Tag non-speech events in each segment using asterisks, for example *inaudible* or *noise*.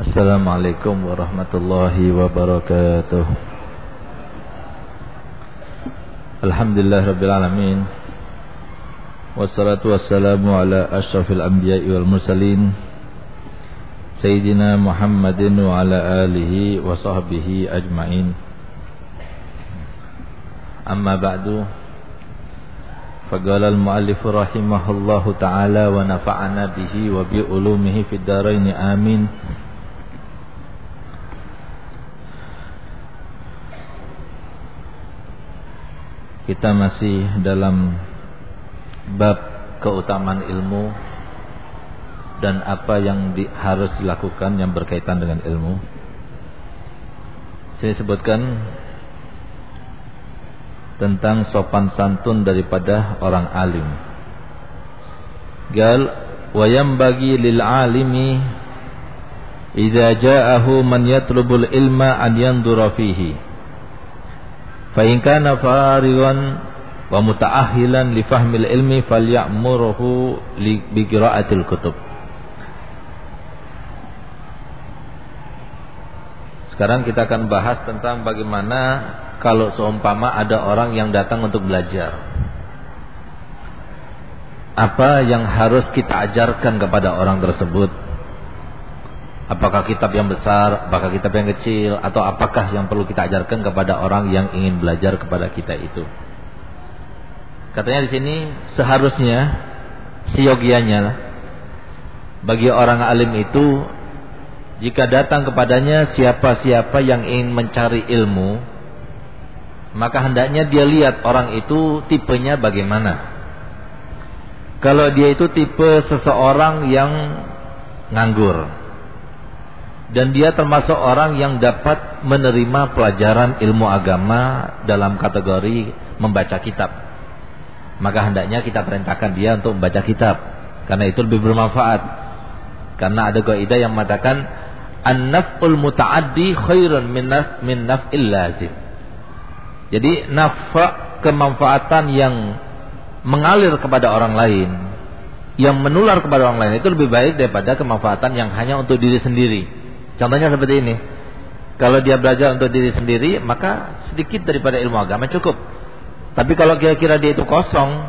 Assalamualaikum warahmatullahi wabarakatuh Alhamdulillah Rabbil Alamin Wassalatu wassalamu ala ashrafil anbiya'i wal mursalin Sayyidina Muhammadin wa ala alihi wa sahbihi ajma'in Amma ba'du فقال المؤلف رحمه الله تعالى ونفعنا به وبعلومه في الدارين آمين Kita masih dalam bab keutamaan ilmu dan apa yang di, harus dilakukan yang berkaitan dengan ilmu. Saya sebutkan tentang sopan santun daripada orang alim. Gal wayam bagi lil alimi idza ja'ahu man yatlubul ilma an yandura fihi fa in kana wa muta'ahhilan li fahmil ilmi falya'muruhu bi qira'atil kutub Sekarang kita akan bahas tentang bagaimana kalau seumpama ada orang yang datang untuk belajar. Apa yang harus kita ajarkan kepada orang tersebut? Apakah kitab yang besar, apakah kitab yang kecil, atau apakah yang perlu kita ajarkan kepada orang yang ingin belajar kepada kita itu? Katanya di sini seharusnya siogianya bagi orang alim itu jika datang kepadanya siapa-siapa yang ingin mencari ilmu maka hendaknya dia lihat orang itu tipenya bagaimana. Kalau dia itu tipe seseorang yang nganggur, dan dia termasuk orang yang dapat menerima pelajaran ilmu agama dalam kategori membaca kitab. Maka hendaknya kita perintahkan dia untuk membaca kitab karena itu lebih bermanfaat. Karena ada kaidah yang mengatakan an-naf'ul muta'addi khairun min min naf'il lazim. Jadi nafa kemanfaatan yang mengalir kepada orang lain yang menular kepada orang lain itu lebih baik daripada kemanfaatan yang hanya untuk diri sendiri. Contohnya seperti ini. Kalau dia belajar untuk diri sendiri, maka sedikit daripada ilmu agama cukup. Tapi kalau kira-kira dia itu kosong,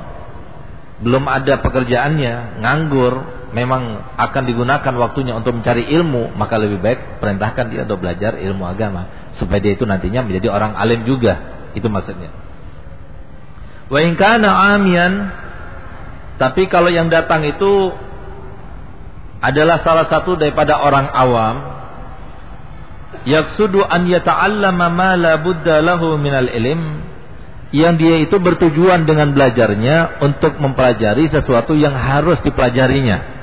belum ada pekerjaannya, nganggur, memang akan digunakan waktunya untuk mencari ilmu, maka lebih baik perintahkan dia untuk belajar ilmu agama supaya dia itu nantinya menjadi orang alim juga. Itu maksudnya. Wa amian tapi kalau yang datang itu adalah salah satu daripada orang awam yaksudu an yata'allama ma la budda lahu minal ilm yang dia itu bertujuan dengan belajarnya untuk mempelajari sesuatu yang harus dipelajarinya.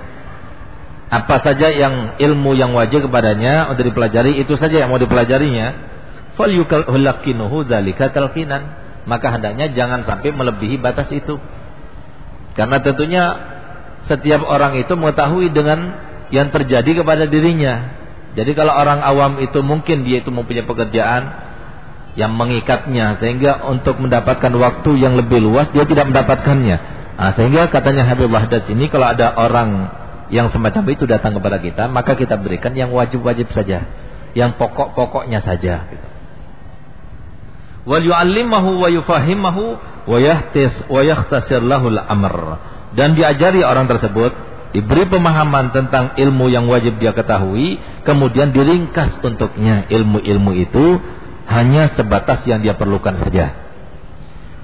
Apa saja yang ilmu yang wajib kepadanya untuk dipelajari itu saja yang mau dipelajarinya. Talqinan. Maka hendaknya jangan sampai melebihi batas itu. Karena tentunya setiap orang itu mengetahui dengan yang terjadi kepada dirinya. Jadi kalau orang awam itu mungkin dia itu mempunyai pekerjaan yang mengikatnya sehingga untuk mendapatkan waktu yang lebih luas dia tidak mendapatkannya. Nah, sehingga katanya Habibullah das ini kalau ada orang yang semacam itu datang kepada kita, maka kita berikan yang wajib-wajib saja, yang pokok-pokoknya saja gitu. Wal yu'allimahu wa yufahimahu wa yahtis wa yakhtasir lahul amr. Dan diajari orang tersebut diberi pemahaman tentang ilmu yang wajib dia ketahui, kemudian diringkas untuknya ilmu-ilmu itu hanya sebatas yang dia perlukan saja.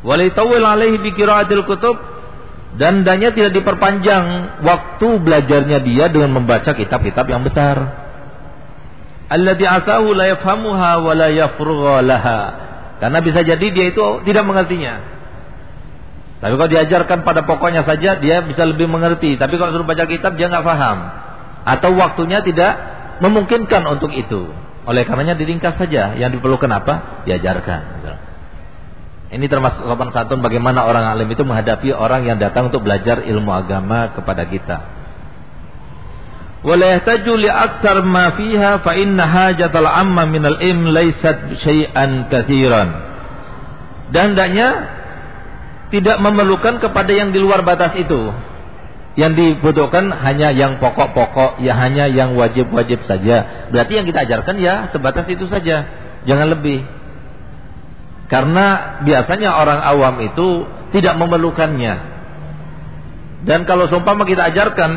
Walitawil alaihi bikiraatil kutub dan danya tidak diperpanjang waktu belajarnya dia dengan membaca kitab-kitab yang besar. Alladhi asahu la yafhamuha wa la laha. Karena bisa jadi dia itu tidak mengertinya. Tapi kalau diajarkan pada pokoknya saja dia bisa lebih mengerti. Tapi kalau suruh baca kitab dia nggak paham. Atau waktunya tidak memungkinkan untuk itu. Oleh karenanya diringkas saja. Yang diperlukan apa? Diajarkan. Ini termasuk sopan santun bagaimana orang alim itu menghadapi orang yang datang untuk belajar ilmu agama kepada kita. Wala yahtaju li aktsar ma fiha fa inna hajatal amma minal ilm laysat syai'an katsiran. Dan hendaknya tidak memerlukan kepada yang di luar batas itu. Yang dibutuhkan hanya yang pokok-pokok, ya hanya yang wajib-wajib saja. Berarti yang kita ajarkan ya sebatas itu saja, jangan lebih. Karena biasanya orang awam itu tidak memerlukannya. Dan kalau seumpama kita ajarkan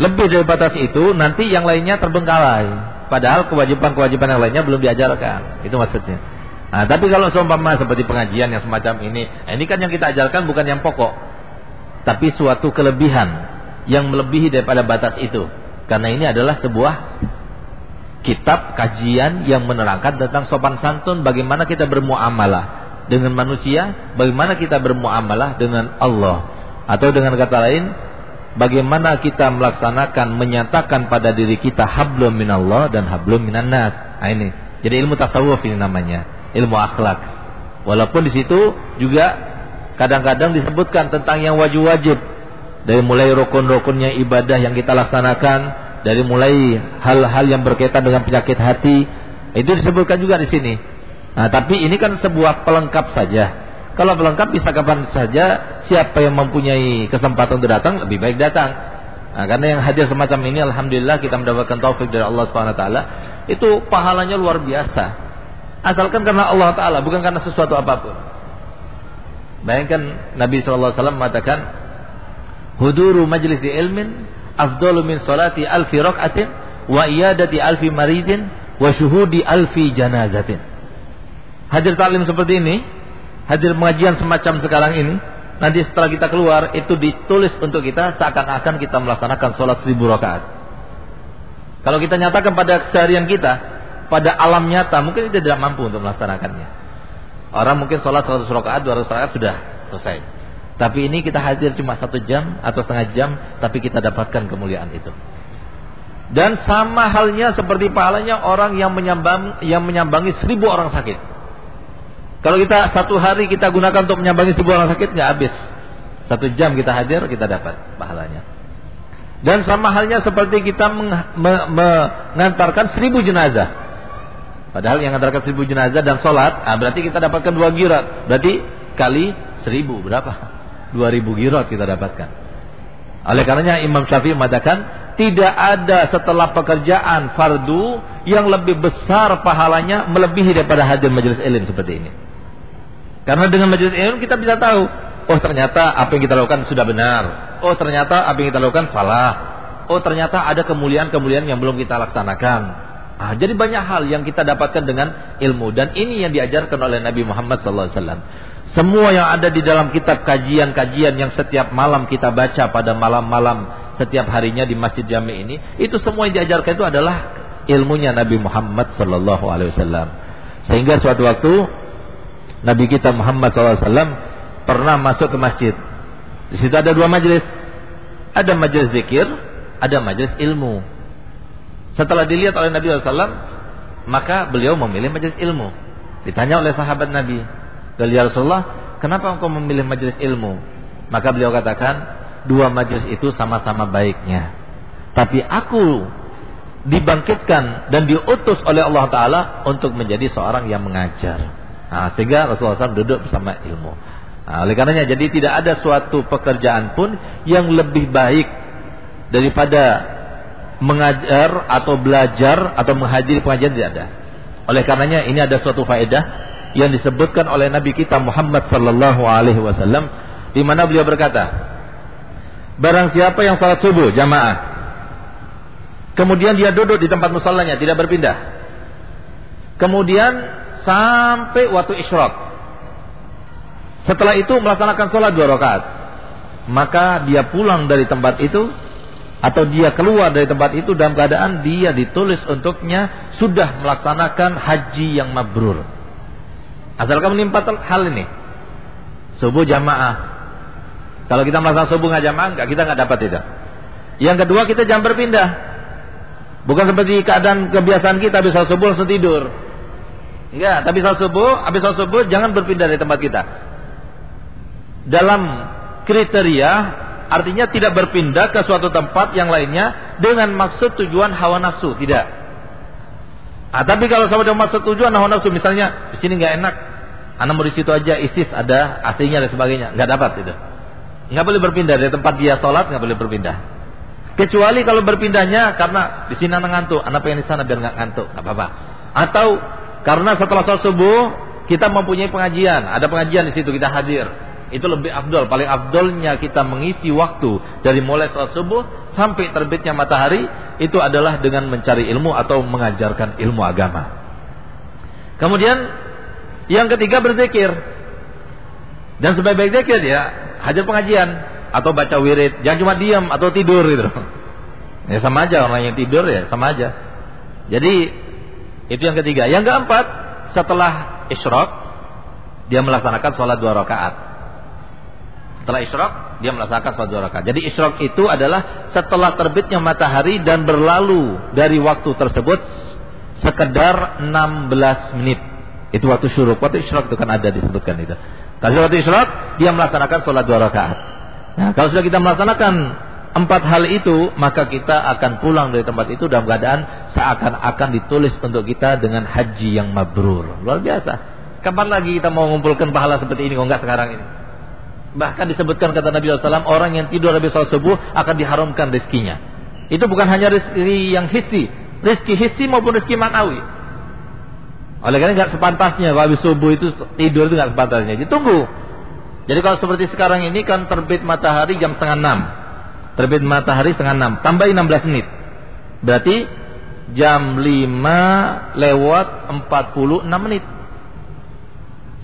lebih dari batas itu, nanti yang lainnya terbengkalai. Padahal kewajiban-kewajiban yang lainnya belum diajarkan. Itu maksudnya. Nah, tapi kalau seumpama seperti pengajian yang semacam ini, nah ini kan yang kita ajarkan bukan yang pokok, tapi suatu kelebihan yang melebihi daripada batas itu. Karena ini adalah sebuah kitab kajian yang menerangkan tentang sopan santun bagaimana kita bermuamalah dengan manusia, bagaimana kita bermuamalah dengan Allah. Atau dengan kata lain, bagaimana kita melaksanakan menyatakan pada diri kita hablum minallah dan hablum minan nas. Nah ini. Jadi ilmu tasawuf ini namanya, ilmu akhlak. Walaupun di situ juga kadang-kadang disebutkan tentang yang wajib-wajib dari mulai rukun-rukunnya ibadah yang kita laksanakan, dari mulai hal-hal yang berkaitan dengan penyakit hati, itu disebutkan juga di sini. Nah, tapi ini kan sebuah pelengkap saja. Kalau pelengkap bisa kapan saja siapa yang mempunyai kesempatan untuk datang lebih baik datang. Nah, karena yang hadir semacam ini alhamdulillah kita mendapatkan taufik dari Allah Subhanahu wa taala, itu pahalanya luar biasa. Asalkan karena Allah taala, bukan karena sesuatu apa pun. Bayangkan Nabi wasallam mengatakan, "Huduru majlis ilmin afdalu min salati alfi rak'atin wa iyadati alfi maridin wa syuhudi alfi janazatin." Hadir taklim seperti ini hadir pengajian semacam sekarang ini, nanti setelah kita keluar itu ditulis untuk kita seakan-akan kita melaksanakan sholat seribu rakaat. Kalau kita nyatakan pada keseharian kita, pada alam nyata mungkin kita tidak mampu untuk melaksanakannya. Orang mungkin sholat 100 rakaat, 200 rakaat sudah selesai. Tapi ini kita hadir cuma satu jam atau setengah jam, tapi kita dapatkan kemuliaan itu. Dan sama halnya seperti pahalanya orang yang menyambang, yang menyambangi seribu orang sakit. Kalau kita satu hari kita gunakan untuk menyambangi sebuah orang sakit nggak habis. Satu jam kita hadir kita dapat pahalanya. Dan sama halnya seperti kita meng, me, mengantarkan seribu jenazah. Padahal yang mengantarkan seribu jenazah dan sholat, ah, berarti kita dapatkan dua girat. Berarti kali seribu berapa? *laughs* Dua ribu girat kita dapatkan. Oleh karenanya Imam Syafi'i mengatakan tidak ada setelah pekerjaan fardu yang lebih besar pahalanya melebihi daripada hadir majelis ilmu seperti ini. Karena dengan majelis ilmu kita bisa tahu, oh ternyata apa yang kita lakukan sudah benar. Oh ternyata apa yang kita lakukan salah. Oh ternyata ada kemuliaan-kemuliaan yang belum kita laksanakan. Ah, jadi banyak hal yang kita dapatkan dengan ilmu dan ini yang diajarkan oleh Nabi Muhammad SAW. Semua yang ada di dalam kitab kajian-kajian yang setiap malam kita baca pada malam-malam setiap harinya di Masjid Jami ini, itu semua yang diajarkan itu adalah ilmunya Nabi Muhammad SAW. Sehingga suatu waktu Nabi kita Muhammad SAW pernah masuk ke masjid. Di situ ada dua majelis. Ada majelis zikir, ada majelis ilmu. Setelah dilihat oleh Nabi SAW, maka beliau memilih majelis ilmu. Ditanya oleh sahabat Nabi, Ya Rasulullah, kenapa engkau memilih majelis ilmu? Maka beliau katakan, dua majelis itu sama-sama baiknya. Tapi aku dibangkitkan dan diutus oleh Allah Ta'ala untuk menjadi seorang yang mengajar. Nah, sehingga Rasulullah SAW duduk bersama ilmu. Nah, oleh karenanya jadi tidak ada suatu pekerjaan pun yang lebih baik daripada mengajar atau belajar atau menghadiri pengajian tidak ada. Oleh karenanya ini ada suatu faedah yang disebutkan oleh Nabi kita Muhammad sallallahu alaihi wasallam di mana beliau berkata, barang siapa yang salat subuh jamaah kemudian dia duduk di tempat musallanya tidak berpindah. Kemudian sampai waktu isyraq. Setelah itu melaksanakan sholat dua rakaat. Maka dia pulang dari tempat itu atau dia keluar dari tempat itu dalam keadaan dia ditulis untuknya sudah melaksanakan haji yang mabrur. Asalkan menimpa hal ini. Subuh jamaah. Kalau kita melaksanakan subuh nggak jamaah, nggak kita nggak dapat itu. Yang kedua kita jangan berpindah. Bukan seperti keadaan kebiasaan kita bisa subuh langsung tidur. Ya, tapi salat subuh, habis salat subuh jangan berpindah dari tempat kita. Dalam kriteria artinya tidak berpindah ke suatu tempat yang lainnya dengan maksud tujuan hawa nafsu, tidak. Ah, tapi kalau sama dengan maksud tujuan hawa nafsu, misalnya di sini nggak enak, anak mau di situ aja, isis ada, aslinya dan sebagainya, nggak dapat itu. Nggak boleh berpindah dari tempat dia sholat, nggak boleh berpindah. Kecuali kalau berpindahnya karena di sini anak ngantuk, anak pengen di sana biar nggak ngantuk, nggak apa-apa. Atau karena setelah sholat subuh kita mempunyai pengajian, ada pengajian di situ kita hadir. Itu lebih afdol, paling afdolnya kita mengisi waktu dari mulai sholat subuh sampai terbitnya matahari itu adalah dengan mencari ilmu atau mengajarkan ilmu agama. Kemudian yang ketiga berzikir. Dan sebaik-baik zikir ya hadir pengajian atau baca wirid, jangan cuma diam atau tidur gitu. Ya sama aja orang yang tidur ya sama aja. Jadi itu yang ketiga. Yang keempat, setelah isyraq dia melaksanakan sholat dua rakaat. Setelah isyraq dia melaksanakan sholat dua rakaat. Jadi isyraq itu adalah setelah terbitnya matahari dan berlalu dari waktu tersebut sekedar 16 menit. Itu waktu syuruk. Waktu isyraq itu kan ada disebutkan itu. Kalau waktu isyraq dia melaksanakan sholat dua rakaat. Nah, kalau sudah kita melaksanakan empat hal itu, maka kita akan pulang dari tempat itu dalam keadaan seakan-akan ditulis untuk kita dengan haji yang mabrur. Luar biasa. Kapan lagi kita mau mengumpulkan pahala seperti ini kalau enggak sekarang ini? Bahkan disebutkan kata Nabi SAW, orang yang tidur habis sholat subuh akan diharamkan rezekinya. Itu bukan hanya rezeki yang hissi, rezeki hissi maupun rezeki manawi. Oleh karena nggak sepantasnya kalau habis subuh itu tidur itu nggak sepantasnya. Ditunggu. Jadi kalau seperti sekarang ini kan terbit matahari jam setengah enam, terbit matahari setengah enam, tambah 16 menit. Berarti jam 5 lewat 46 menit.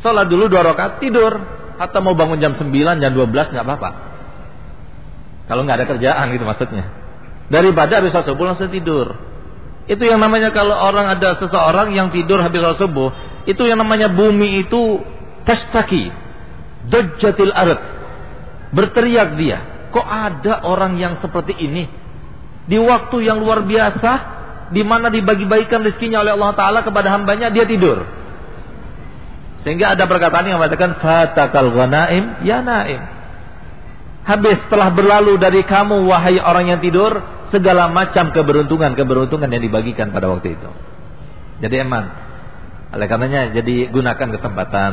Sholat dulu dua rakaat tidur. Atau mau bangun jam 9, jam 12 nggak apa-apa. Kalau nggak ada kerjaan gitu maksudnya. Daripada habis sholat subuh langsung tidur. Itu yang namanya kalau orang ada seseorang yang tidur habis sholat subuh, itu yang namanya bumi itu tastaki, dajjatil ard. Berteriak dia, kok ada orang yang seperti ini? Di waktu yang luar biasa, di mana dibagi-bagikan rezekinya oleh Allah Taala kepada hambanya, dia tidur. Sehingga ada perkataan yang mengatakan fatakal ghanaim ya naim. Habis telah berlalu dari kamu wahai orang yang tidur, segala macam keberuntungan-keberuntungan yang dibagikan pada waktu itu. Jadi eman. Oleh karenanya jadi gunakan kesempatan.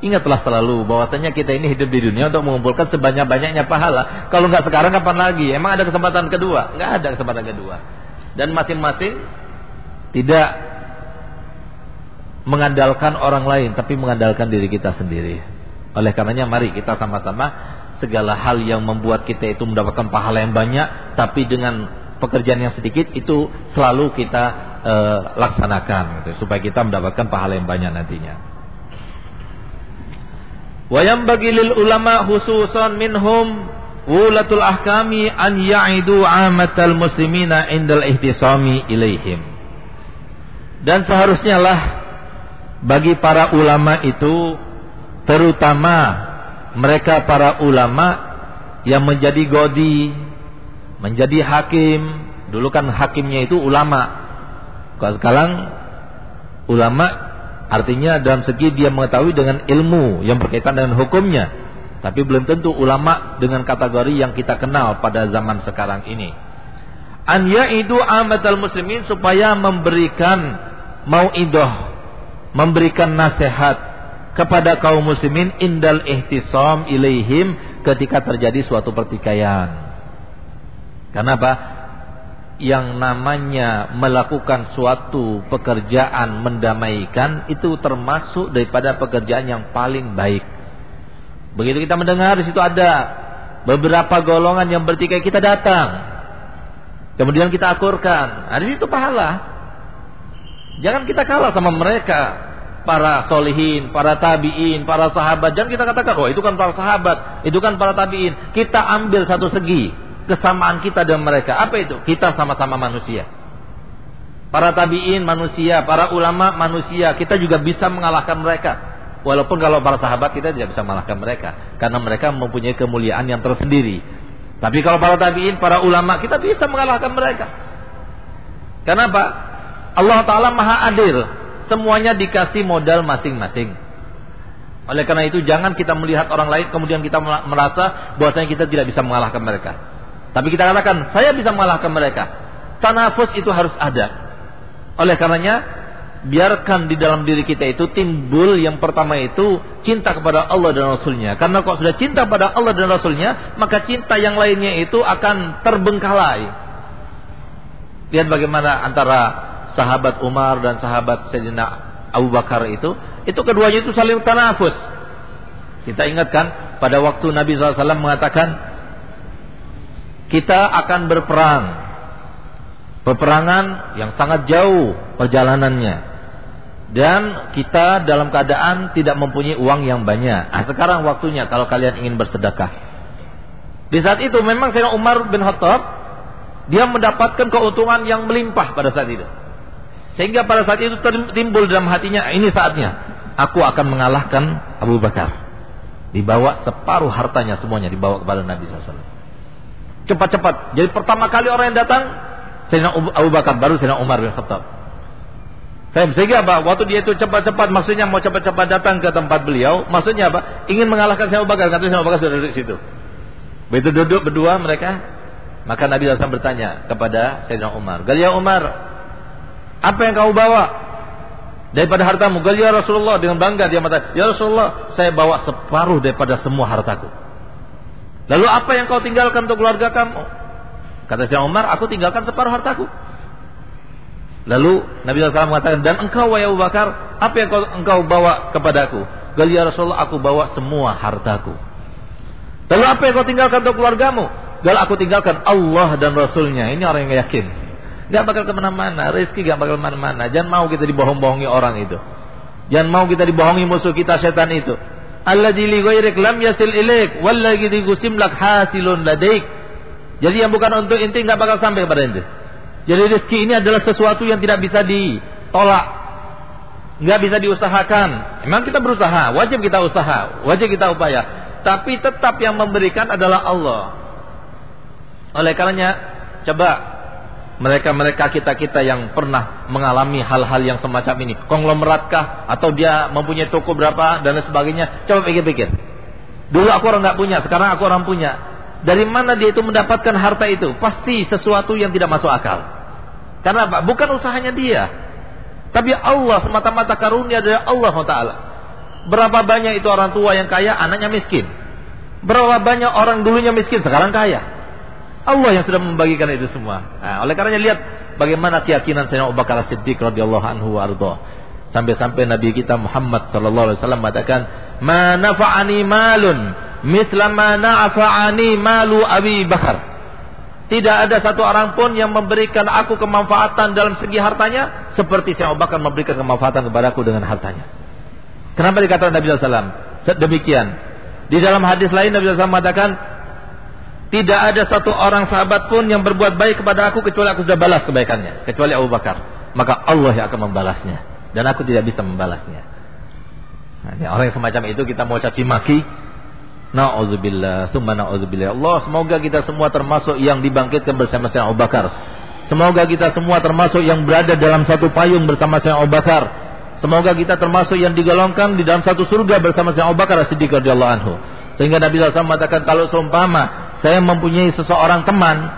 Ingatlah selalu bahwasanya kita ini hidup di dunia untuk mengumpulkan sebanyak-banyaknya pahala. Kalau nggak sekarang kapan lagi? Emang ada kesempatan kedua? Nggak ada kesempatan kedua. Dan masing-masing tidak mengandalkan orang lain, tapi mengandalkan diri kita sendiri. Oleh karenanya mari kita sama-sama segala hal yang membuat kita itu mendapatkan pahala yang banyak tapi dengan pekerjaan yang sedikit itu selalu kita e, laksanakan gitu, supaya kita mendapatkan pahala yang banyak nantinya. Wayam bagi lil ulama khususan minhum wulatul ahkami an ya'idu amatal muslimina indal ihtisami ilaihim. Dan seharusnya lah bagi para ulama itu terutama mereka para ulama yang menjadi godi, menjadi hakim. Dulu kan hakimnya itu ulama. Kalau sekarang ulama artinya dalam segi dia mengetahui dengan ilmu yang berkaitan dengan hukumnya. Tapi belum tentu ulama dengan kategori yang kita kenal pada zaman sekarang ini. An itu amatal muslimin supaya memberikan mau'idah, memberikan nasihat kepada kaum muslimin indal ihtisam ilaihim ketika terjadi suatu pertikaian. Kenapa? Yang namanya melakukan suatu pekerjaan mendamaikan itu termasuk daripada pekerjaan yang paling baik. Begitu kita mendengar di situ ada beberapa golongan yang bertikai kita datang. Kemudian kita akurkan. Nah, di situ pahala. Jangan kita kalah sama mereka para solihin, para tabiin, para sahabat. Jangan kita katakan, oh itu kan para sahabat, itu kan para tabiin. Kita ambil satu segi kesamaan kita dengan mereka. Apa itu? Kita sama-sama manusia. Para tabiin manusia, para ulama manusia. Kita juga bisa mengalahkan mereka. Walaupun kalau para sahabat kita tidak bisa mengalahkan mereka, karena mereka mempunyai kemuliaan yang tersendiri. Tapi kalau para tabiin, para ulama, kita bisa mengalahkan mereka. Kenapa? Allah Taala Maha Adil semuanya dikasih modal masing-masing. Oleh karena itu jangan kita melihat orang lain kemudian kita merasa bahwasanya kita tidak bisa mengalahkan mereka. Tapi kita katakan saya bisa mengalahkan mereka. Tanafus itu harus ada. Oleh karenanya biarkan di dalam diri kita itu timbul yang pertama itu cinta kepada Allah dan Rasulnya. Karena kalau sudah cinta pada Allah dan Rasulnya, maka cinta yang lainnya itu akan terbengkalai. Lihat bagaimana antara sahabat Umar dan sahabat Sayyidina Abu Bakar itu, itu keduanya itu saling tanafus. Kita ingatkan pada waktu Nabi SAW mengatakan, kita akan berperang. Peperangan yang sangat jauh perjalanannya dan kita dalam keadaan tidak mempunyai uang yang banyak. Nah, sekarang waktunya kalau kalian ingin bersedekah. Di saat itu memang Sayyidina Umar bin Khattab dia mendapatkan keuntungan yang melimpah pada saat itu. Sehingga pada saat itu timbul dalam hatinya ini saatnya aku akan mengalahkan Abu Bakar. Dibawa separuh hartanya semuanya dibawa kepada Nabi SAW. Cepat-cepat. Jadi pertama kali orang yang datang Sayyidina Abu Bakar baru Sayyidina Umar bin Khattab. Sehingga apa? Waktu dia itu cepat-cepat maksudnya mau cepat-cepat datang ke tempat beliau, maksudnya apa? Ingin mengalahkan Sayyidina Abu Bakar, kata Sayyidina Abu Bakar sudah duduk situ. Begitu duduk berdua mereka, maka Nabi SAW bertanya kepada Sayyidina Umar, "Galia Umar, apa yang kau bawa daripada hartamu?" Galia Rasulullah dengan bangga dia mengatakan, "Ya Rasulullah, saya bawa separuh daripada semua hartaku." Lalu apa yang kau tinggalkan untuk keluarga kamu? Kata Sayyidina Umar, "Aku tinggalkan separuh hartaku." Lalu Nabi SAW mengatakan, dan engkau wahai Abu Bakar, apa yang engkau, engkau bawa kepadaku? Gali ya Rasulullah, aku bawa semua hartaku. Lalu apa yang kau tinggalkan untuk keluargamu? Gal aku tinggalkan Allah dan Rasulnya. Ini orang yang yakin. Gak bakal ke mana-mana. Rizki gak bakal ke mana-mana. Jangan mau kita dibohong-bohongi orang itu. Jangan mau kita dibohongi musuh kita setan itu. Allah li ghairik lam yasil ilaik. Walladhi gusimlak hasilun ladaik. Jadi yang bukan untuk inti gak bakal sampai kepada inti. Jadi rezeki ini adalah sesuatu yang tidak bisa ditolak. Nggak bisa diusahakan. Memang kita berusaha, wajib kita usaha, wajib kita upaya. Tapi tetap yang memberikan adalah Allah. Oleh karenanya, coba mereka-mereka kita-kita yang pernah mengalami hal-hal yang semacam ini, konglomeratkah atau dia mempunyai toko berapa dan lain sebagainya, coba pikir-pikir. Dulu aku orang nggak punya, sekarang aku orang punya. Dari mana dia itu mendapatkan harta itu? Pasti sesuatu yang tidak masuk akal. Karena apa? Bukan usahanya dia. Tapi Allah semata-mata karunia dari Allah Taala. Berapa banyak itu orang tua yang kaya, anaknya miskin. Berapa banyak orang dulunya miskin, sekarang kaya. Allah yang sudah membagikan itu semua. Nah, oleh karenanya lihat bagaimana keyakinan Sayyidina Abu Bakar Siddiq radhiyallahu anhu ardo. Sampai-sampai Nabi kita Muhammad sallallahu alaihi wasallam mengatakan, "Ma nafa'ani malun misla ma malu Abi Bakar." Tidak ada satu orang pun yang memberikan aku kemanfaatan dalam segi hartanya seperti saya Abu Bakar memberikan kemanfaatan kepadaku dengan hartanya. Kenapa dikatakan Nabi SAW? Demikian. Di dalam hadis lain Nabi SAW mengatakan, tidak ada satu orang sahabat pun yang berbuat baik kepada aku kecuali aku sudah balas kebaikannya. Kecuali Abu Bakar. Maka Allah yang akan membalasnya. Dan aku tidak bisa membalasnya. Nah, orang yang semacam itu kita mau caci maki, Na'udzubillah, summa na'udzubillah. Allah semoga kita semua termasuk yang dibangkitkan bersama Sayyidina Abu Bakar. Semoga kita semua termasuk yang berada dalam satu payung bersama Sayyidina Abu Bakar. Semoga kita termasuk yang digolongkan di dalam satu surga bersama Sayyidina Abu Bakar Siddiq radhiyallahu anhu. Sehingga Nabi SAW mengatakan kalau seumpama saya mempunyai seseorang teman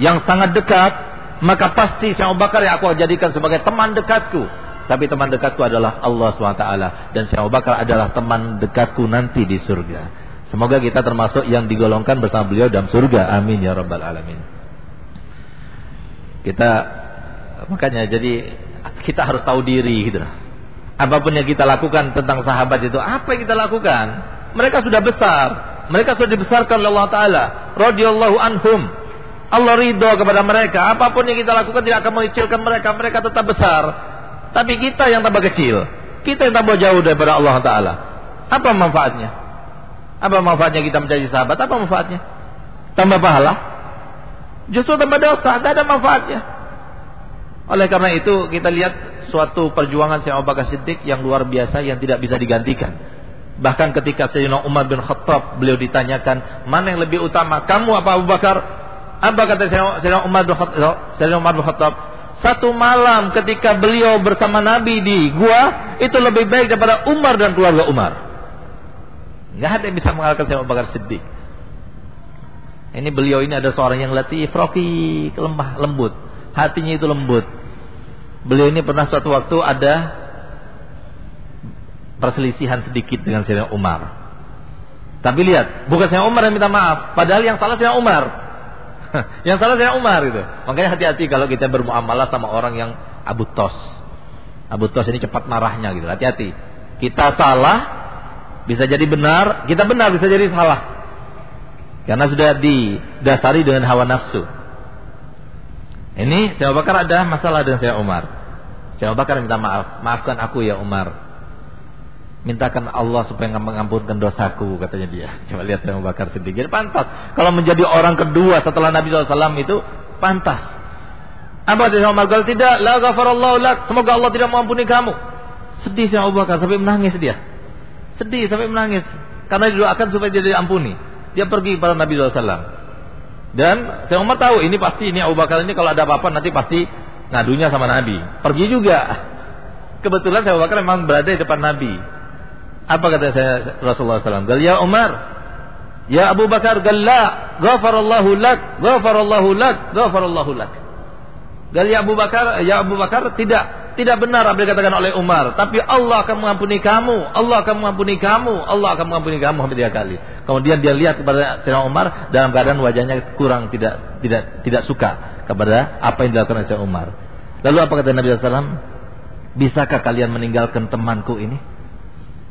yang sangat dekat, maka pasti Sayyidina Abu Bakar yang aku jadikan sebagai teman dekatku. Tapi teman dekatku adalah Allah SWT. Dan Sayyidina Abu Bakar adalah teman dekatku nanti di surga. Semoga kita termasuk yang digolongkan bersama beliau dalam surga. Amin ya rabbal alamin. Kita makanya jadi kita harus tahu diri gitu. Apa pun yang kita lakukan tentang sahabat itu, apa yang kita lakukan? Mereka sudah besar. Mereka sudah dibesarkan oleh Allah Taala. Radhiyallahu anhum. Allah ridho kepada mereka. Apa pun yang kita lakukan tidak akan mengecilkan mereka. Mereka tetap besar. Tapi kita yang tambah kecil. Kita yang tambah jauh daripada Allah Taala. Apa manfaatnya? Apa manfaatnya kita menjadi sahabat? Apa manfaatnya? Tambah pahala? Justru tambah dosa, tidak ada manfaatnya. Oleh karena itu kita lihat suatu perjuangan Sayyidina Abu Bakar Siddiq yang luar biasa yang tidak bisa digantikan. Bahkan ketika Sayyidina Umar bin Khattab beliau ditanyakan, mana yang lebih utama, kamu apa Abu Bakar? Apa kata Sayyidina Umar bin Khattab? Sayyidina Umar bin Khattab, satu malam ketika beliau bersama Nabi di gua itu lebih baik daripada Umar dan keluarga Umar. Nggak ada yang bisa mengalahkan Sayyidina Abu Bakar Siddiq. Ini beliau ini ada seorang yang latih, roki, lemah, lembut. Hatinya itu lembut. Beliau ini pernah suatu waktu ada perselisihan sedikit dengan Sayyidina Umar. Tapi lihat, bukan Sayyidina Umar yang minta maaf, padahal yang salah Sayyidina Umar. *laughs* yang salah Sayyidina Umar itu. Makanya hati-hati kalau kita bermuamalah sama orang yang Abu Tos. Abu Tos ini cepat marahnya gitu. Hati-hati. Kita salah bisa jadi benar, kita benar bisa jadi salah. Karena sudah didasari dengan hawa nafsu. Ini Syekh Bakar ada masalah dengan Syekh Umar. Syekh Bakar minta maaf, maafkan aku ya Umar. Mintakan Allah supaya mengampunkan dosaku katanya dia. *laughs* Coba lihat Syekh Bakar sedikit. Pantas. Kalau menjadi orang kedua setelah Nabi SAW itu pantas. Apa Syekh Umar? Kalau tidak, la ghafarallahu lak. Semoga Allah tidak mengampuni kamu. Sedih Syekh Abu Bakar sampai menangis dia. Sedih sampai menangis. Karena didoakan supaya dia diampuni. Dia pergi kepada Nabi SAW. Dan Syekh Umar tahu ini pasti ini Abu Bakar ini kalau ada apa-apa nanti pasti ngadunya sama Nabi. Pergi juga. Kebetulan Syekh Abu Bakar memang berada di depan Nabi. Apa kata saya Rasulullah SAW? Gal ya Umar, ya Abu Bakar, gal la, ghafarallahu lak, ghafarallahu lak, ghafarallahu lak. Gal ya Abu Bakar, ya Abu Bakar tidak tidak benar apa dikatakan oleh Umar, tapi Allah akan mengampuni kamu, Allah akan mengampuni kamu, Allah akan mengampuni kamu tiga kali. Kemudian dia lihat kepada Sayyidina Umar dalam keadaan wajahnya kurang tidak tidak tidak suka kepada apa yang dilakukan oleh Sayyidina Umar. Lalu apa kata Nabi SAW? Bisakah kalian meninggalkan temanku ini?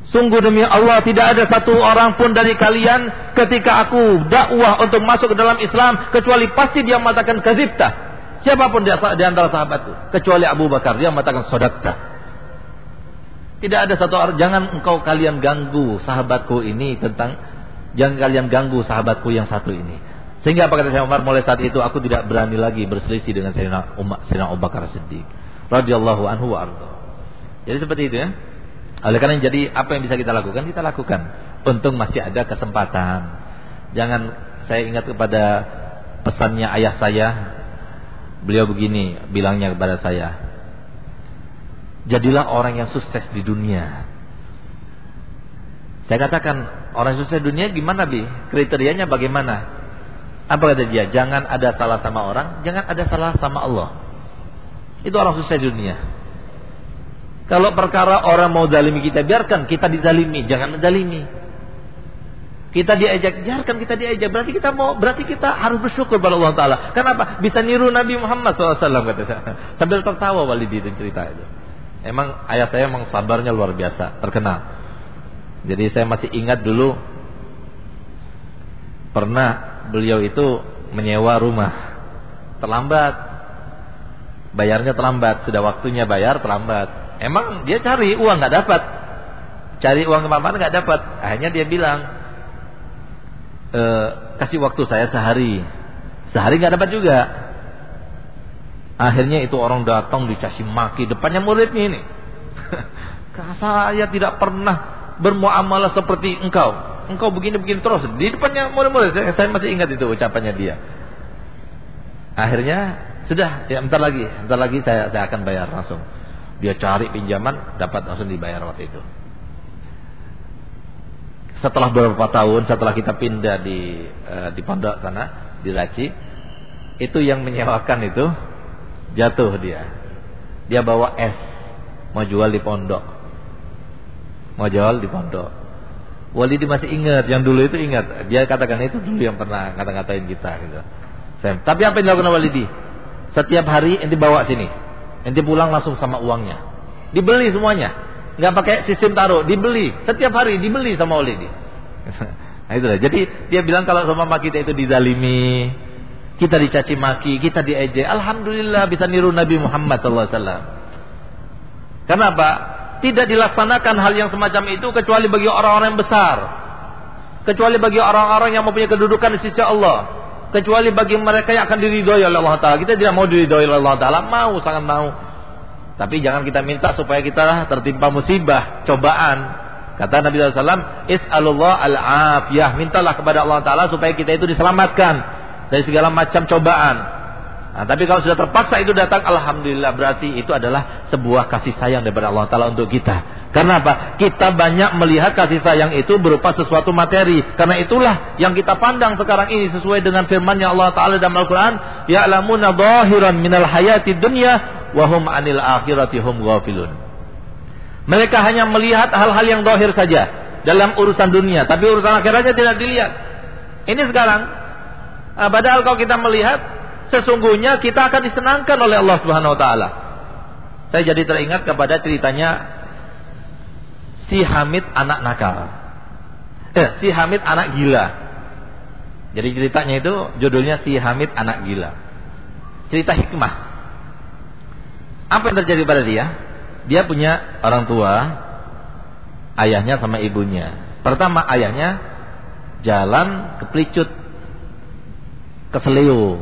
Sungguh demi Allah tidak ada satu orang pun dari kalian ketika aku dakwah untuk masuk ke dalam Islam kecuali pasti dia mengatakan kezibta. Siapa pun di antara sahabatku kecuali Abu Bakar dia mengatakan sodakta. Tidak ada satu orang jangan engkau kalian ganggu sahabatku ini tentang jangan kalian ganggu sahabatku yang satu ini. Sehingga apa kata saya Umar mulai saat itu aku tidak berani lagi berselisih dengan Sayyidina Umar Sayyidina Abu Bakar Siddiq radhiyallahu anhu wa Jadi seperti itu ya. Oleh karena jadi apa yang bisa kita lakukan kita lakukan. Untung masih ada kesempatan. Jangan saya ingat kepada pesannya ayah saya. Beliau begini bilangnya kepada saya. Jadilah orang yang sukses di dunia. Saya katakan orang sukses di dunia gimana bi? Kriterianya bagaimana? Apa kata dia? Jangan ada salah sama orang, jangan ada salah sama Allah. Itu orang sukses di dunia. Kalau perkara orang mau zalimi kita, biarkan kita dizalimi, jangan menzalimi. Kita diajak, biarkan kita diajak. Berarti kita mau, berarti kita harus bersyukur pada Allah Taala. Kenapa? Bisa niru Nabi Muhammad SAW kata saya. *laughs* Sambil tertawa Walidi itu cerita itu. Emang ayah saya emang sabarnya luar biasa, terkenal. Jadi saya masih ingat dulu pernah beliau itu menyewa rumah terlambat bayarnya terlambat sudah waktunya bayar terlambat Emang dia cari uang nggak dapat. Cari uang ke mana-mana nggak dapat. Akhirnya dia bilang, e, kasih waktu saya sehari. Sehari nggak dapat juga. Akhirnya itu orang datang dicaci maki depannya muridnya ini. *laughs* saya tidak pernah bermuamalah seperti engkau. Engkau begini-begini terus di depannya murid-murid. Saya, saya masih ingat itu ucapannya dia. Akhirnya sudah, ya bentar lagi, bentar lagi saya saya akan bayar langsung. Dia cari pinjaman, dapat langsung dibayar waktu itu. Setelah beberapa tahun, setelah kita pindah di uh, di pondok sana, di Raci, itu yang menyewakan itu jatuh dia. Dia bawa es, mau jual di pondok. Mau jual di pondok. Walidi masih ingat, yang dulu itu ingat. Dia katakan itu dulu yang pernah kata-katain kita gitu. Tapi apa yang dilakukan Walidi? Setiap hari ente bawa sini Nanti pulang langsung sama uangnya. Dibeli semuanya. Nggak pakai sistem taruh, dibeli. Setiap hari dibeli sama oleh dia. *laughs* nah itulah. Jadi dia bilang kalau sama kita itu dizalimi, kita dicaci maki, kita diejek. Alhamdulillah bisa niru Nabi Muhammad SAW. Kenapa? Tidak dilaksanakan hal yang semacam itu kecuali bagi orang-orang yang besar. Kecuali bagi orang-orang yang mempunyai kedudukan di sisi Allah kecuali bagi mereka yang akan diridhoi oleh Allah Taala. Kita tidak mau diridhoi oleh Allah Taala, mau sangat mau. Tapi jangan kita minta supaya kita tertimpa musibah, cobaan. Kata Nabi SAW, Is'alullah al-afiyah. Mintalah kepada Allah Ta'ala supaya kita itu diselamatkan dari segala macam cobaan. Nah, tapi kalau sudah terpaksa itu datang, alhamdulillah berarti itu adalah sebuah kasih sayang daripada Allah Taala untuk kita. Karena apa? Kita banyak melihat kasih sayang itu berupa sesuatu materi. Karena itulah yang kita pandang sekarang ini sesuai dengan firman Allah Taala dalam Al-Quran, ya'lamuna dhahiran minal hayati dunya wahum anil akhirati hum ghafilun. Mereka hanya melihat hal-hal yang dohir saja dalam urusan dunia, tapi urusan akhiratnya tidak dilihat. Ini sekarang. Nah, padahal kalau kita melihat, sesungguhnya kita akan disenangkan oleh Allah Subhanahu Wa Taala. Saya jadi teringat kepada ceritanya si Hamid anak nakal. Eh, si Hamid anak gila. Jadi ceritanya itu judulnya si Hamid anak gila. Cerita hikmah. Apa yang terjadi pada dia? Dia punya orang tua, ayahnya sama ibunya. Pertama ayahnya jalan ke pelicut, ke selio,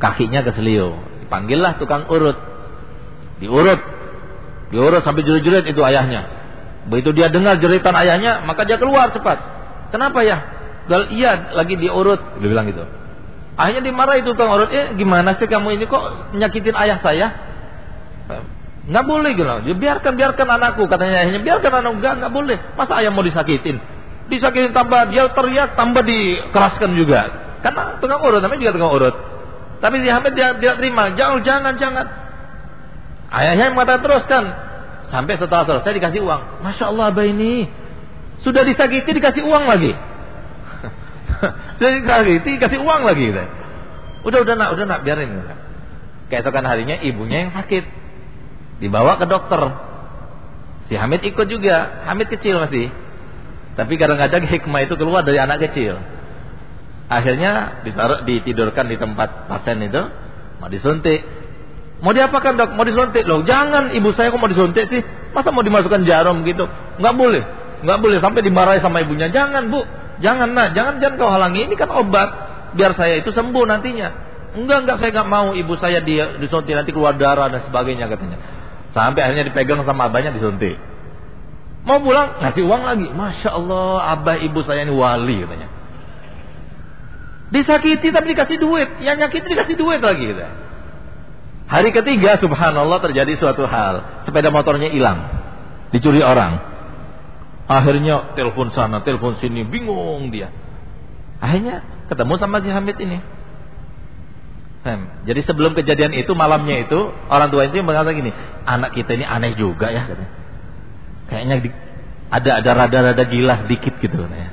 kakinya ke selio. Dipanggillah tukang urut, diurut, diurut sampai jerit-jerit itu ayahnya. Begitu dia dengar jeritan ayahnya, maka dia keluar cepat. Kenapa ya? Gal iya lagi diurut, dia bilang gitu. Akhirnya dimarahi tukang urut, eh gimana sih kamu ini kok nyakitin ayah saya? Nggak boleh gitu. Dia biarkan biarkan anakku katanya ayahnya, biarkan anakku enggak enggak boleh. Masa ayah mau disakitin? Disakitin tambah dia teriak tambah dikeraskan juga. Karena tukang urut namanya juga tukang urut. Tapi si Hamid dia tidak terima, jangan jangan jangan. Ayahnya yang mengatakan teruskan, Sampai setelah selesai dikasih uang. Masya Allah abah ini. Sudah disakiti dikasih uang lagi. *laughs* Sudah disakiti dikasih uang lagi. Gitu. Udah udah nak udah nak biarin. Keesokan harinya ibunya yang sakit. Dibawa ke dokter. Si Hamid ikut juga. Hamid kecil masih. Tapi kadang-kadang hikmah itu keluar dari anak kecil. Akhirnya ditaruh ditidurkan di tempat pasien itu mau disuntik Mau diapakan dok? Mau disuntik loh? Jangan ibu saya kok mau disuntik sih? Masa mau dimasukkan jarum gitu? Nggak boleh, nggak boleh sampai dimarahi sama ibunya. Jangan bu, jangan nak, jangan jangan kau halangi. Ini kan obat, biar saya itu sembuh nantinya. Enggak enggak saya nggak mau ibu saya dia disuntik nanti keluar darah dan sebagainya katanya. Sampai akhirnya dipegang sama abahnya disuntik. Mau pulang ngasih uang lagi. Masya Allah abah ibu saya ini wali katanya. Disakiti tapi dikasih duit. Yang nyakiti dikasih duit lagi katanya. Hari ketiga subhanallah terjadi suatu hal. Sepeda motornya hilang. Dicuri orang. Akhirnya telepon sana, telepon sini. Bingung dia. Akhirnya ketemu sama si Hamid ini. Jadi sebelum kejadian itu malamnya itu orang tua itu mengatakan gini, anak kita ini aneh juga ya katanya. Kayaknya di, ada ada rada-rada gila sedikit gitu ya.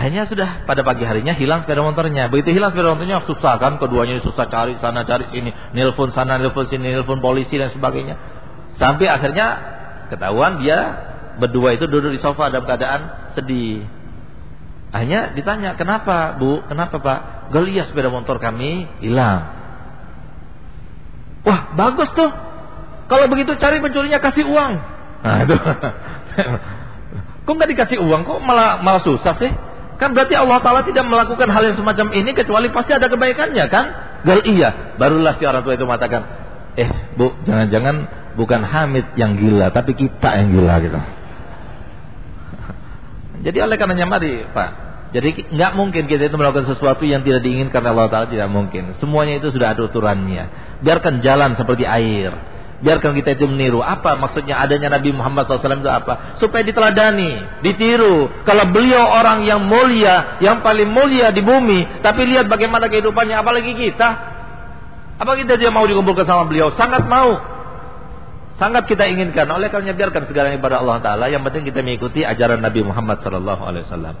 Akhirnya sudah pada pagi harinya hilang sepeda motornya. Begitu hilang sepeda motornya susah kan, keduanya susah cari sana cari sini, nelpon sana nelpon sini, nelpon polisi dan sebagainya. Sampai akhirnya ketahuan dia berdua itu duduk di sofa dalam keadaan sedih. Akhirnya ditanya, "Kenapa, Bu? Kenapa, Pak?" "Gelias sepeda motor kami hilang." Wah, bagus tuh. Kalau begitu cari pencurinya kasih uang. Nah, itu. *laughs* kok nggak dikasih uang? Kok malah malah susah sih? Kan berarti Allah Ta'ala tidak melakukan hal yang semacam ini kecuali pasti ada kebaikannya kan? Gal iya. Barulah si orang tua itu mengatakan, eh bu, jangan-jangan bukan Hamid yang gila, tapi kita yang gila gitu. *laughs* Jadi oleh karenanya mari Pak. Jadi nggak mungkin kita itu melakukan sesuatu yang tidak diinginkan Allah Ta'ala tidak mungkin. Semuanya itu sudah ada aturannya. Biarkan jalan seperti air. Biarkan kita itu meniru. Apa maksudnya adanya Nabi Muhammad SAW itu apa? Supaya diteladani, ditiru. Kalau beliau orang yang mulia, yang paling mulia di bumi, tapi lihat bagaimana kehidupannya, apalagi kita. Apa kita dia mau dikumpulkan sama beliau? Sangat mau. Sangat kita inginkan. Oleh karena biarkan segala ibadah Allah Taala. Yang penting kita mengikuti ajaran Nabi Muhammad Wasallam.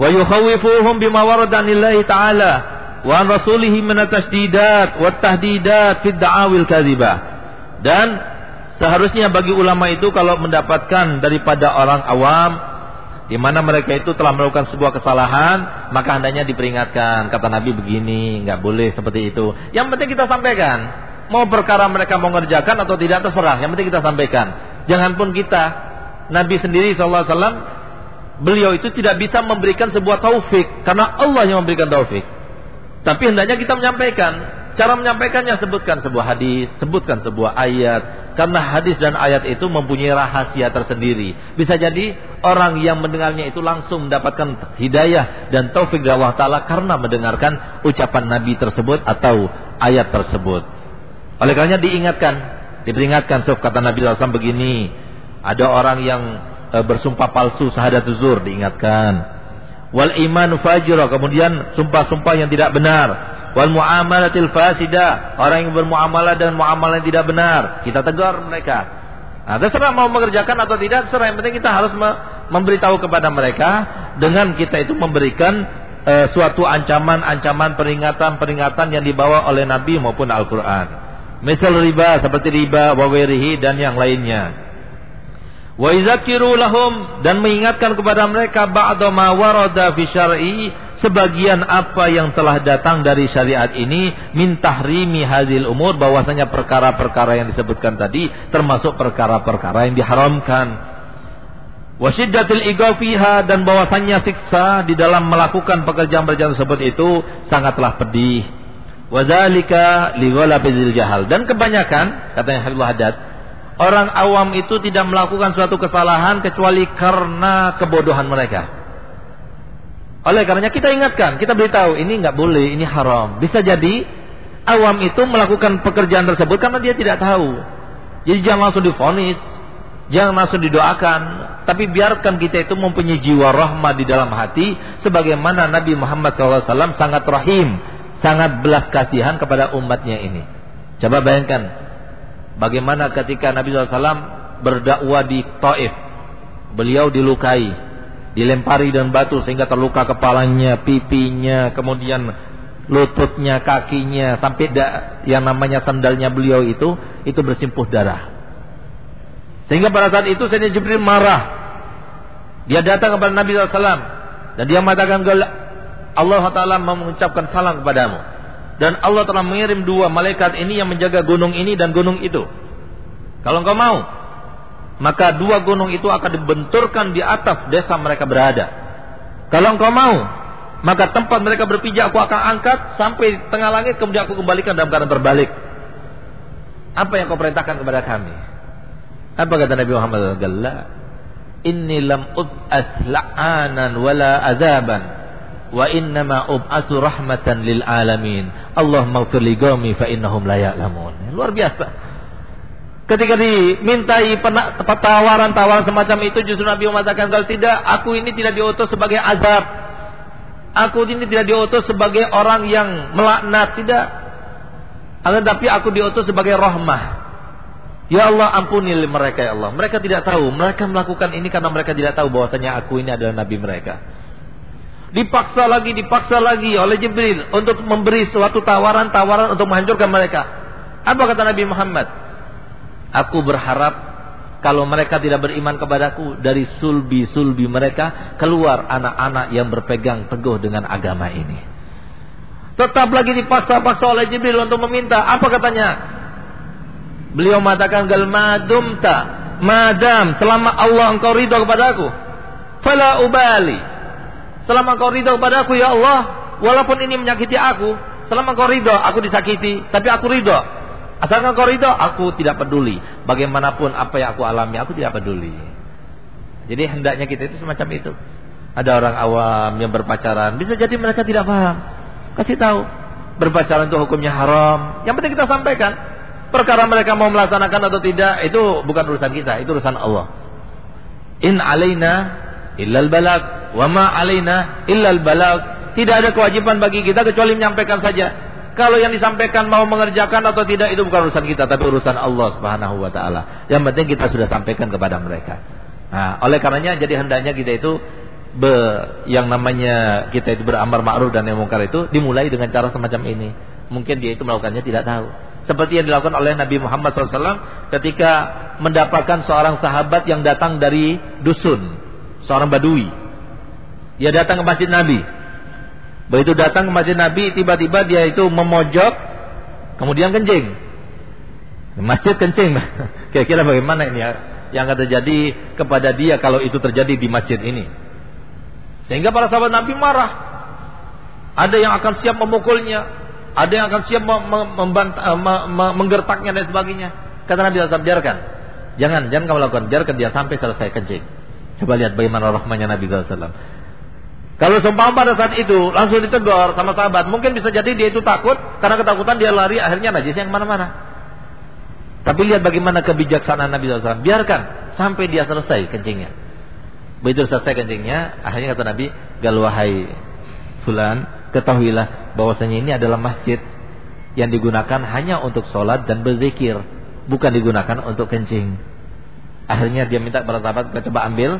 Wa yukhawifuhum bima waradanillahi Taala wa rasulihi min at-tashdidat wa tahdidat fi da'awil kadzibah. Dan seharusnya bagi ulama itu kalau mendapatkan daripada orang awam di mana mereka itu telah melakukan sebuah kesalahan, maka hendaknya diperingatkan. Kata Nabi begini, nggak boleh seperti itu. Yang penting kita sampaikan. Mau perkara mereka mau ngerjakan atau tidak terserah. Yang penting kita sampaikan. Jangan pun kita. Nabi sendiri SAW beliau itu tidak bisa memberikan sebuah taufik karena Allah yang memberikan taufik. Tapi hendaknya kita menyampaikan. Cara menyampaikannya sebutkan sebuah hadis, sebutkan sebuah ayat. Karena hadis dan ayat itu mempunyai rahasia tersendiri. Bisa jadi orang yang mendengarnya itu langsung mendapatkan hidayah dan taufik dari Allah Ta'ala karena mendengarkan ucapan Nabi tersebut atau ayat tersebut. Oleh karenanya diingatkan, diperingatkan. So, kata Nabi SAW begini, ada orang yang e, bersumpah palsu sahadat zur diingatkan wal iman fajra kemudian sumpah-sumpah yang tidak benar wal muamalatil fasida, orang yang bermuamalah dengan muamalah yang tidak benar, kita tegur mereka. Nah, terserah mau mengerjakan atau tidak, terserah yang penting kita harus memberitahu kepada mereka dengan kita itu memberikan uh, suatu ancaman-ancaman peringatan-peringatan yang dibawa oleh Nabi maupun Al-Qur'an. Misal riba seperti riba wa dan yang lainnya. Wa lahum dan mengingatkan kepada mereka ba'da ma sebagian apa yang telah datang dari syariat ini min tahrimi umur bahwasanya perkara-perkara yang disebutkan tadi termasuk perkara-perkara yang diharamkan. Wa igafiha dan bahwasanya siksa di dalam melakukan pekerjaan-pekerjaan tersebut itu sangatlah pedih. Lighalabil jahal. Dan kebanyakan katanya Habibullah Haddad, orang awam itu tidak melakukan suatu kesalahan kecuali karena kebodohan mereka. Oleh karenanya kita ingatkan, kita beritahu ini nggak boleh, ini haram. Bisa jadi awam itu melakukan pekerjaan tersebut karena dia tidak tahu. Jadi jangan langsung difonis, jangan langsung didoakan, tapi biarkan kita itu mempunyai jiwa rahmah di dalam hati sebagaimana Nabi Muhammad SAW sangat rahim sangat belas kasihan kepada umatnya ini. Coba bayangkan bagaimana ketika Nabi SAW berdakwah di Taif. Beliau dilukai, dilempari dengan batu sehingga terluka kepalanya, pipinya, kemudian lututnya, kakinya, sampai da, yang namanya sandalnya beliau itu itu bersimpuh darah. Sehingga pada saat itu Sayyidina Jibril marah. Dia datang kepada Nabi SAW dan dia mengatakan Allah Taala mengucapkan salam kepadamu. Dan Allah telah mengirim dua malaikat ini yang menjaga gunung ini dan gunung itu. Kalau engkau mau, maka dua gunung itu akan dibenturkan di atas desa mereka berada. Kalau engkau mau, maka tempat mereka berpijak aku akan angkat sampai tengah langit kemudian aku kembalikan dalam keadaan terbalik. Apa yang kau perintahkan kepada kami? Apa kata Nabi Muhammad sallallahu Inni lam ub'as la'anan wala azaban wa innama ub'atu rahmatan lil alamin. Allah maghfir li qaumi fa innahum la ya'lamun. Luar biasa. Ketika dimintai tawaran-tawaran semacam itu justru Nabi mengatakan kalau tidak aku ini tidak diutus sebagai azab. Aku ini tidak diutus sebagai orang yang melaknat, tidak. Tapi aku diutus sebagai rahmah. Ya Allah ampuni mereka ya Allah. Mereka tidak tahu. Mereka melakukan ini karena mereka tidak tahu bahwasanya aku ini adalah nabi mereka dipaksa lagi, dipaksa lagi oleh Jibril untuk memberi suatu tawaran-tawaran untuk menghancurkan mereka. Apa kata Nabi Muhammad? Aku berharap kalau mereka tidak beriman kepadaku dari sulbi-sulbi mereka keluar anak-anak yang berpegang teguh dengan agama ini. Tetap lagi dipaksa-paksa oleh Jibril untuk meminta. Apa katanya? Beliau mengatakan gal madumta madam selama Allah engkau ridho kepadaku fala ubali Selama kau ridho kepada aku ya Allah, walaupun ini menyakiti aku, selama kau ridho aku disakiti, tapi aku ridho. Asalkan kau ridho, aku tidak peduli. Bagaimanapun apa yang aku alami, aku tidak peduli. Jadi hendaknya kita itu semacam itu. Ada orang awam yang berpacaran, bisa jadi mereka tidak paham. Kasih tahu, berpacaran itu hukumnya haram. Yang penting kita sampaikan. Perkara mereka mau melaksanakan atau tidak, itu bukan urusan kita, itu urusan Allah. In alaina illal balag Wa ma alaina illal balag. Tidak ada kewajiban bagi kita kecuali menyampaikan saja. Kalau yang disampaikan mau mengerjakan atau tidak itu bukan urusan kita tapi urusan Allah Subhanahu wa taala. Yang penting kita sudah sampaikan kepada mereka. Nah, oleh karenanya jadi hendaknya kita itu be, yang namanya kita itu beramar ma'ruf dan yang mungkar itu dimulai dengan cara semacam ini. Mungkin dia itu melakukannya tidak tahu. Seperti yang dilakukan oleh Nabi Muhammad SAW ketika mendapatkan seorang sahabat yang datang dari dusun, seorang badui. Dia datang ke masjid Nabi. Begitu datang ke masjid Nabi, tiba-tiba dia itu memojok, kemudian kencing. Masjid kencing. *laughs* Kira-kira bagaimana ini ya? yang akan terjadi kepada dia kalau itu terjadi di masjid ini. Sehingga para sahabat Nabi marah. Ada yang akan siap memukulnya, ada yang akan siap membantah, menggertaknya dan sebagainya. Kata Nabi SAW, biarkan. Jangan, jangan kamu lakukan. Biarkan dia sampai selesai kencing. Coba lihat bagaimana rahmanya Nabi SAW. Kalau seumpama pada saat itu langsung ditegur sama sahabat, mungkin bisa jadi dia itu takut karena ketakutan dia lari akhirnya najis yang mana-mana. Tapi lihat bagaimana kebijaksanaan Nabi SAW. Biarkan sampai dia selesai kencingnya. Begitu selesai kencingnya, akhirnya kata Nabi, gal wahai fulan, ketahuilah bahwasanya ini adalah masjid yang digunakan hanya untuk sholat dan berzikir, bukan digunakan untuk kencing. Akhirnya dia minta para sahabat coba ambil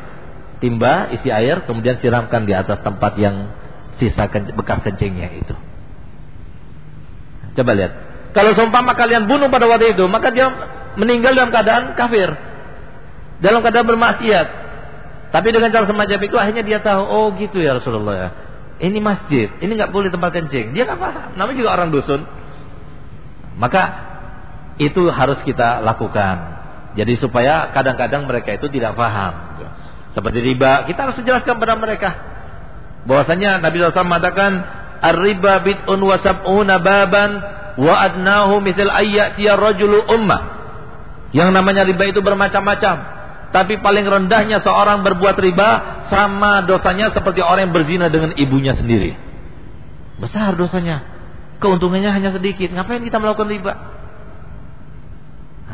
timba isi air kemudian siramkan di atas tempat yang sisa bekas kencingnya itu. Coba lihat. Kalau seumpama kalian bunuh pada waktu itu, maka dia meninggal dalam keadaan kafir. Dalam keadaan bermaksiat. Tapi dengan cara semacam itu akhirnya dia tahu, oh gitu ya Rasulullah ya. Ini masjid, ini nggak boleh tempat kencing. Dia nggak paham. Namanya juga orang dusun. Maka itu harus kita lakukan. Jadi supaya kadang-kadang mereka itu tidak paham. Seperti riba, kita harus jelaskan pada mereka. Bahwasanya Nabi SAW mengatakan, Ar-riba bid'un wa sab'una baban wa adnahu misal ayyatiya rajulu ummah. Yang namanya riba itu bermacam-macam. Tapi paling rendahnya seorang berbuat riba sama dosanya seperti orang yang berzina dengan ibunya sendiri. Besar dosanya keuntungannya hanya sedikit. Ngapain kita melakukan riba?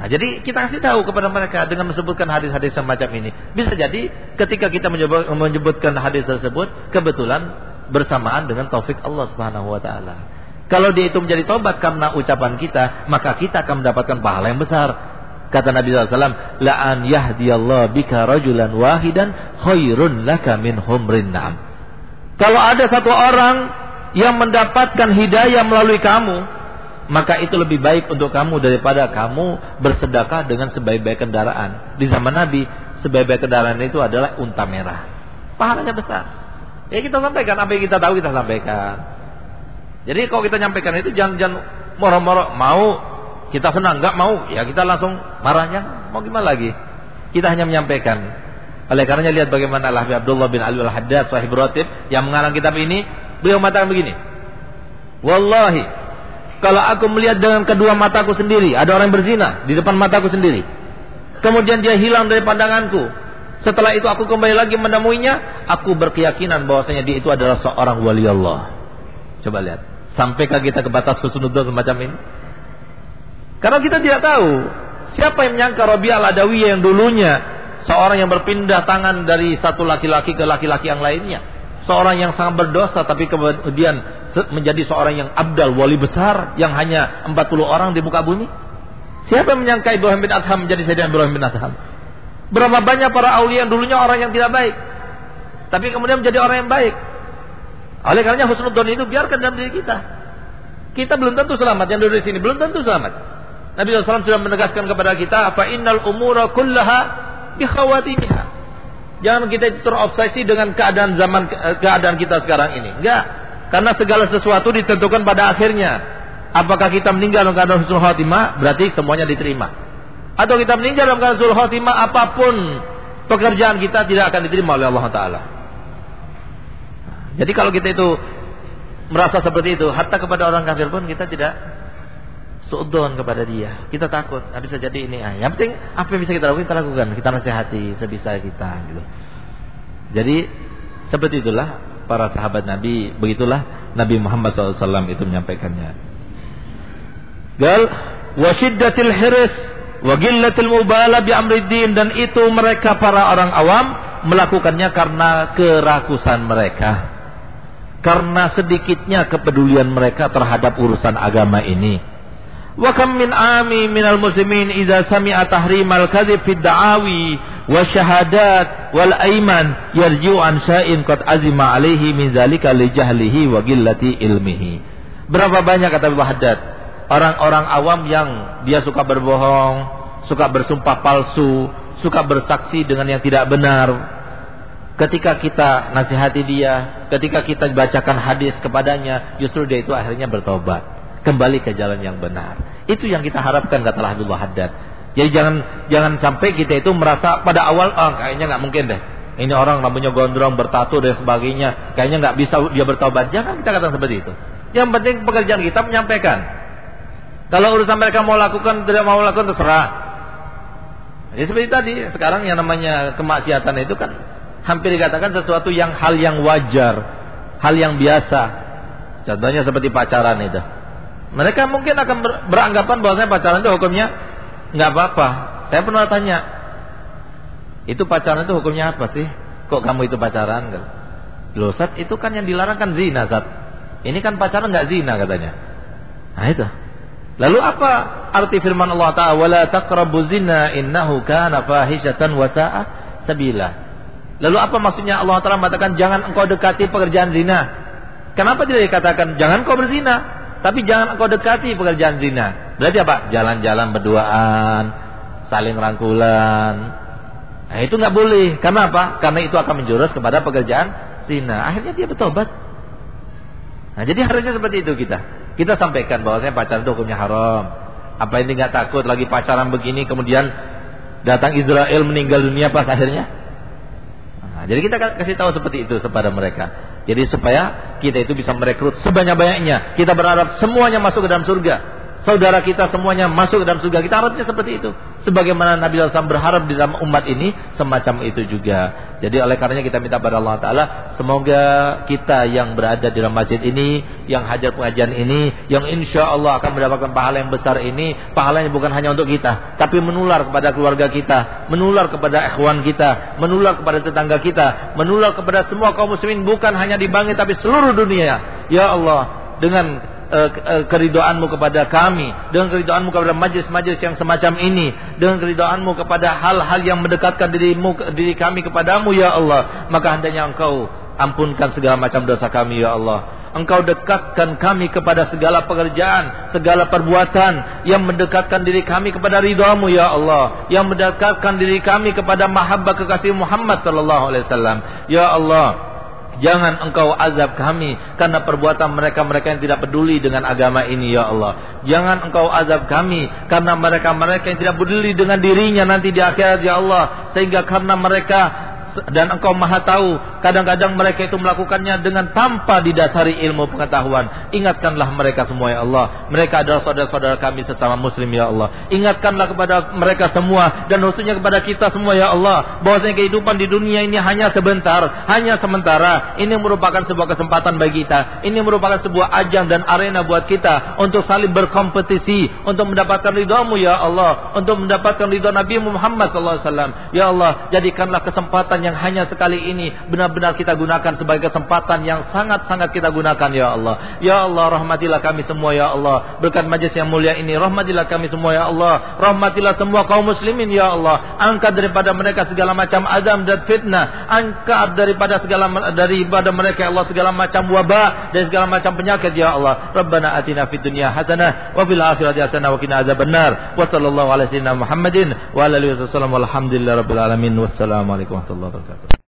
Nah, jadi kita kasih tahu kepada mereka dengan menyebutkan hadis-hadis semacam ini. Bisa jadi ketika kita menyebutkan hadis tersebut kebetulan bersamaan dengan taufik Allah Subhanahu wa taala. Kalau dia itu menjadi tobat karena ucapan kita, maka kita akan mendapatkan pahala yang besar. Kata Nabi SAW, La'an yahdiyallah bika rajulan wahidan khairun laka min. Kalau ada satu orang yang mendapatkan hidayah melalui kamu, maka itu lebih baik untuk kamu daripada kamu bersedekah dengan sebaik-baik kendaraan. Di zaman Nabi, sebaik-baik kendaraan itu adalah unta merah. Pahalanya besar. Ya kita sampaikan apa yang kita tahu kita sampaikan. Jadi kalau kita nyampaikan itu jangan jangan moro-moro mau kita senang nggak mau ya kita langsung marahnya mau gimana lagi. Kita hanya menyampaikan. Oleh karenanya lihat bagaimana Abdullah bin Ali al-Haddad sahib Ratib yang mengarang kitab ini Beliau mengatakan begini. Wallahi, kalau aku melihat dengan kedua mataku sendiri, ada orang yang berzina di depan mataku sendiri. Kemudian dia hilang dari pandanganku. Setelah itu aku kembali lagi menemuinya, aku berkeyakinan bahwasanya dia itu adalah seorang wali Allah. Coba lihat, sampaikah kita ke batas husnudzon semacam ini? Karena kita tidak tahu siapa yang menyangka Rabi'ah al-Adawiyah yang dulunya seorang yang berpindah tangan dari satu laki-laki ke laki-laki yang lainnya seorang yang sangat berdosa tapi kemudian menjadi seorang yang abdal wali besar yang hanya 40 orang di muka bumi? Siapa yang menyangka Ibrahim bin Adham menjadi Sayyidina Ibrahim bin Adham? Berapa banyak para aulia yang dulunya orang yang tidak baik tapi kemudian menjadi orang yang baik. Oleh karenanya husnudzon itu biarkan dalam diri kita. Kita belum tentu selamat yang duduk di sini belum tentu selamat. Nabi SAW sudah menegaskan kepada kita, apa innal umura kullaha bikhawatimiha." Jangan kita terobsesi dengan keadaan zaman keadaan kita sekarang ini. Enggak. Karena segala sesuatu ditentukan pada akhirnya. Apakah kita meninggal dalam keadaan husnul khotimah, berarti semuanya diterima. Atau kita meninggal dalam keadaan husnul khotimah, apa pun pekerjaan kita tidak akan diterima oleh Allah Taala. Jadi kalau kita itu merasa seperti itu, hatta kepada orang kafir pun kita tidak suudon kepada dia. Kita takut, nah, bisa jadi ini. Ah, yang penting apa yang bisa kita lakukan kita lakukan, kita nasihati sebisa kita gitu. Jadi seperti itulah para sahabat Nabi, begitulah Nabi Muhammad SAW itu menyampaikannya. Gal wasiddatil hiris wa gillatil mubala bi amriddin dan itu mereka para orang awam melakukannya karena kerakusan mereka. Karena sedikitnya kepedulian mereka terhadap urusan agama ini Wa kam min ami minal muslimin idza sami'a tahrimal kadhib fi da'awi wa syahadat wal aiman yarji'u an sya'in qad azima alaihi min zalika li jahlihi wa qillati ilmihi. Berapa banyak kata Abu Haddad orang-orang awam yang dia suka berbohong, suka bersumpah palsu, suka bersaksi dengan yang tidak benar. Ketika kita nasihati dia, ketika kita bacakan hadis kepadanya, justru dia itu akhirnya bertobat kembali ke jalan yang benar. Itu yang kita harapkan kata Abdullah Haddad. Jadi jangan jangan sampai kita itu merasa pada awal oh kayaknya nggak mungkin deh. Ini orang namanya gondrong, bertato dan sebagainya, kayaknya nggak bisa dia bertobat. Jangan kita katakan seperti itu. Yang penting pekerjaan kita menyampaikan. Kalau urusan mereka mau lakukan tidak mau lakukan terserah. Jadi seperti tadi, sekarang yang namanya kemaksiatan itu kan hampir dikatakan sesuatu yang hal yang wajar, hal yang biasa. Contohnya seperti pacaran itu. Mereka mungkin akan ber beranggapan bahwasanya pacaran itu hukumnya nggak apa-apa. Saya pernah tanya, itu pacaran itu hukumnya apa sih? Kok kamu itu pacaran? Loh, itu kan yang dilarang kan zina, Sat. Ini kan pacaran nggak zina katanya. Nah itu. Lalu apa arti firman Allah Ta'ala wala taqrabu zina innahu kana fahishatan wa sa'a sabila. Lalu apa maksudnya Allah Ta'ala mengatakan jangan engkau dekati pekerjaan zina? Kenapa tidak dikatakan jangan kau berzina, tapi jangan engkau dekati pekerjaan zina? Berarti apa? Jalan-jalan berduaan, saling rangkulan. Nah, itu nggak boleh. Karena apa? Karena itu akan menjurus kepada pekerjaan zina. Akhirnya dia bertobat. Nah, jadi harusnya seperti itu kita. Kita sampaikan bahwasanya pacaran itu hukumnya haram. Apa ini nggak takut lagi pacaran begini kemudian datang Israel meninggal dunia pas akhirnya? Nah, jadi kita kasih tahu seperti itu kepada mereka. Jadi supaya kita itu bisa merekrut sebanyak-banyaknya. Kita berharap semuanya masuk ke dalam surga saudara kita semuanya masuk ke dalam surga. Kita harapnya seperti itu. Sebagaimana Nabi SAW berharap di dalam umat ini, semacam itu juga. Jadi oleh karenanya kita minta pada Allah Ta'ala, semoga kita yang berada di dalam masjid ini, yang hajar pengajian ini, yang insya Allah akan mendapatkan pahala yang besar ini, pahalanya bukan hanya untuk kita, tapi menular kepada keluarga kita, menular kepada ikhwan kita, menular kepada tetangga kita, menular kepada semua kaum muslimin, bukan hanya di Bangil tapi seluruh dunia. Ya Allah, dengan keridoanmu kepada kami dengan keridoanmu kepada majlis-majlis yang semacam ini dengan keridoanmu kepada hal-hal yang mendekatkan dirimu diri kami kepadamu ya Allah maka hendaknya engkau ampunkan segala macam dosa kami ya Allah Engkau dekatkan kami kepada segala pekerjaan, segala perbuatan yang mendekatkan diri kami kepada ridhamu ya Allah, yang mendekatkan diri kami kepada mahabbah kekasih Muhammad sallallahu alaihi wasallam. Ya Allah, Jangan engkau azab kami karena perbuatan mereka-mereka yang tidak peduli dengan agama ini ya Allah. Jangan engkau azab kami karena mereka-mereka yang tidak peduli dengan dirinya nanti di akhirat ya Allah. Sehingga karena mereka dan engkau maha tahu kadang-kadang mereka itu melakukannya dengan tanpa didasari ilmu pengetahuan. Ingatkanlah mereka semua ya Allah. Mereka adalah saudara-saudara kami sesama muslim ya Allah. Ingatkanlah kepada mereka semua dan khususnya kepada kita semua ya Allah bahwasanya kehidupan di dunia ini hanya sebentar hanya sementara. Ini merupakan sebuah kesempatan bagi kita. Ini merupakan sebuah ajang dan arena buat kita untuk saling berkompetisi untuk mendapatkan ridhamu ya Allah. Untuk mendapatkan ridha Nabi Muhammad wasallam. Ya Allah jadikanlah kesempatan yang hanya sekali ini benar-benar kita gunakan sebagai kesempatan yang sangat-sangat kita gunakan ya Allah. Ya Allah rahmatilah kami semua ya Allah. Berkat majlis yang mulia ini rahmatilah kami semua ya Allah. Rahmatilah semua kaum muslimin ya Allah. Angkat daripada mereka segala macam azam dan fitnah. Angkat daripada segala daripada mereka ya Allah segala macam wabah dan segala macam penyakit ya Allah. Rabbana atina fid dunya hasanah wa fil akhirati hasanah wa qina adzabannar. Wa sallallahu ala sayyidina Muhammadin wa alihi wasallam rabbil alamin. Wassalamu alaikum warahmatullahi wabarakatuh